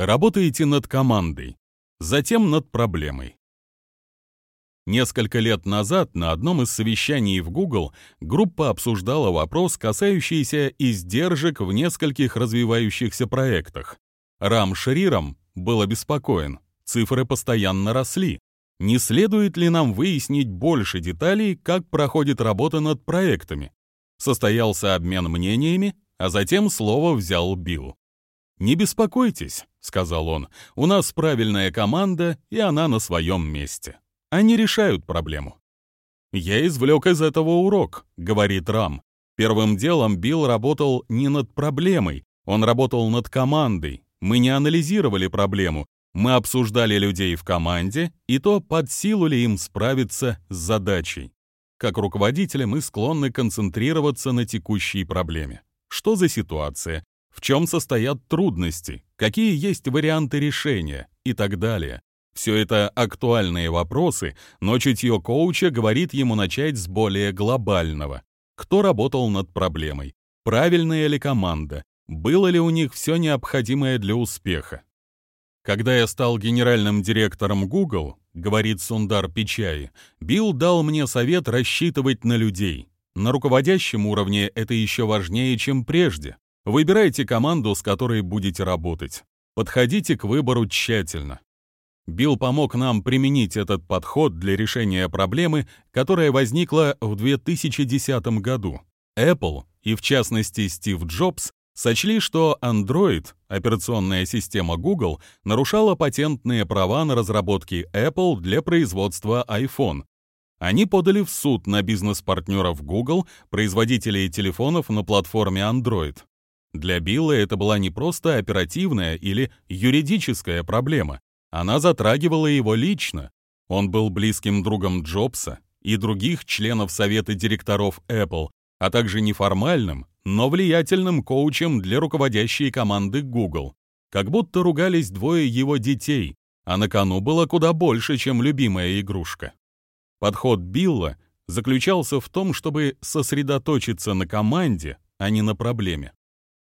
Работаете над командой, затем над проблемой. Несколько лет назад на одном из совещаний в Google группа обсуждала вопрос, касающийся издержек в нескольких развивающихся проектах. Рам Шрирам был обеспокоен, цифры постоянно росли. Не следует ли нам выяснить больше деталей, как проходит работа над проектами? Состоялся обмен мнениями, а затем слово взял Билл. «Не беспокойтесь», — сказал он, — «у нас правильная команда, и она на своем месте». Они решают проблему. «Я извлек из этого урок», — говорит Рам. Первым делом Билл работал не над проблемой, он работал над командой. Мы не анализировали проблему, мы обсуждали людей в команде и то, под силу ли им справиться с задачей. Как руководители мы склонны концентрироваться на текущей проблеме. Что за ситуация? В чем состоят трудности? Какие есть варианты решения? И так далее. Все это актуальные вопросы, но чутье коуча говорит ему начать с более глобального. Кто работал над проблемой? Правильная ли команда? Было ли у них все необходимое для успеха? Когда я стал генеральным директором Google, говорит Сундар Пичай, Билл дал мне совет рассчитывать на людей. На руководящем уровне это еще важнее, чем прежде. Выбирайте команду, с которой будете работать. Подходите к выбору тщательно. Билл помог нам применить этот подход для решения проблемы, которая возникла в 2010 году. Apple, и в частности Стив Джобс, сочли, что Android, операционная система Google, нарушала патентные права на разработки Apple для производства iPhone. Они подали в суд на бизнес-партнеров Google, производителей телефонов на платформе Android. Для Билла это была не просто оперативная или юридическая проблема, она затрагивала его лично. Он был близким другом Джобса и других членов совета директоров Apple, а также неформальным, но влиятельным коучем для руководящей команды Google. Как будто ругались двое его детей, а на кону было куда больше, чем любимая игрушка. Подход Билла заключался в том, чтобы сосредоточиться на команде, а не на проблеме.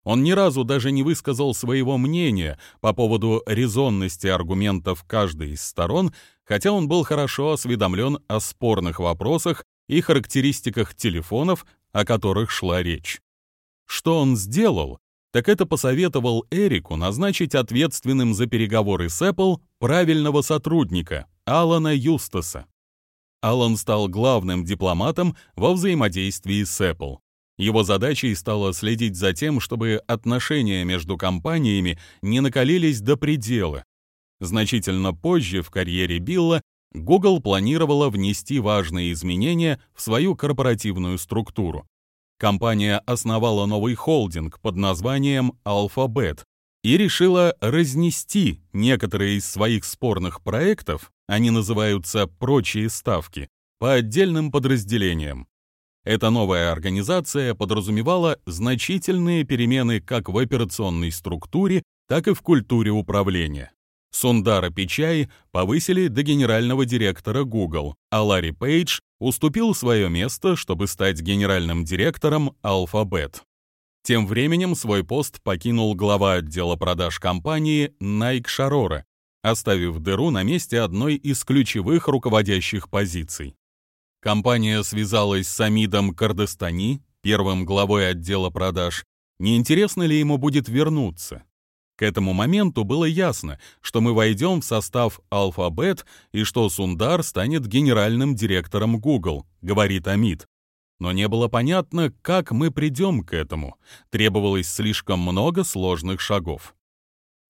Он ни разу даже не высказал своего мнения по поводу резонности аргументов каждой из сторон, хотя он был хорошо осведомлен о спорных вопросах и характеристиках телефонов, о которых шла речь. Что он сделал, так это посоветовал Эрику назначить ответственным за переговоры с Apple правильного сотрудника, Алана Юстаса. Алан стал главным дипломатом во взаимодействии с Apple. Его задачей стало следить за тем, чтобы отношения между компаниями не накалились до предела. Значительно позже в карьере Билла Google планировала внести важные изменения в свою корпоративную структуру. Компания основала новый холдинг под названием Alphabet и решила разнести некоторые из своих спорных проектов, они называются «прочие ставки», по отдельным подразделениям. Эта новая организация подразумевала значительные перемены как в операционной структуре, так и в культуре управления. Сундара Пичай повысили до генерального директора Google, а Ларри Пейдж уступил свое место, чтобы стать генеральным директором Alphabet. Тем временем свой пост покинул глава отдела продаж компании Найк Шарора, оставив дыру на месте одной из ключевых руководящих позиций. Компания связалась с Амидом Кардестани, первым главой отдела продаж. Не интересно ли ему будет вернуться? К этому моменту было ясно, что мы войдем в состав Alphabet и что Сундар станет генеральным директором Google, говорит Амид. Но не было понятно, как мы придем к этому. Требовалось слишком много сложных шагов.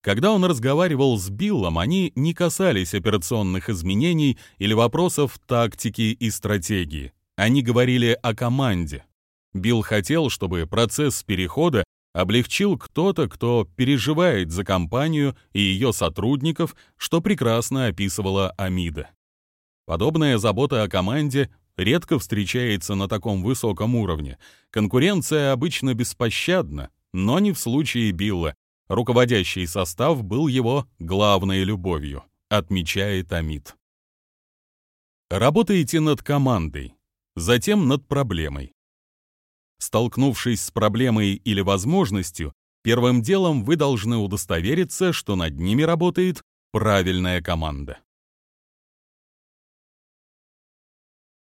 Когда он разговаривал с Биллом, они не касались операционных изменений или вопросов тактики и стратегии. Они говорили о команде. Билл хотел, чтобы процесс перехода облегчил кто-то, кто переживает за компанию и ее сотрудников, что прекрасно описывала Амида. Подобная забота о команде редко встречается на таком высоком уровне. Конкуренция обычно беспощадна, но не в случае Билла, Руководящий состав был его главной любовью, отмечает Амид. Работаете над командой, затем над проблемой. Столкнувшись с проблемой или возможностью, Первым делом вы должны удостовериться, что над ними работает правильная команда.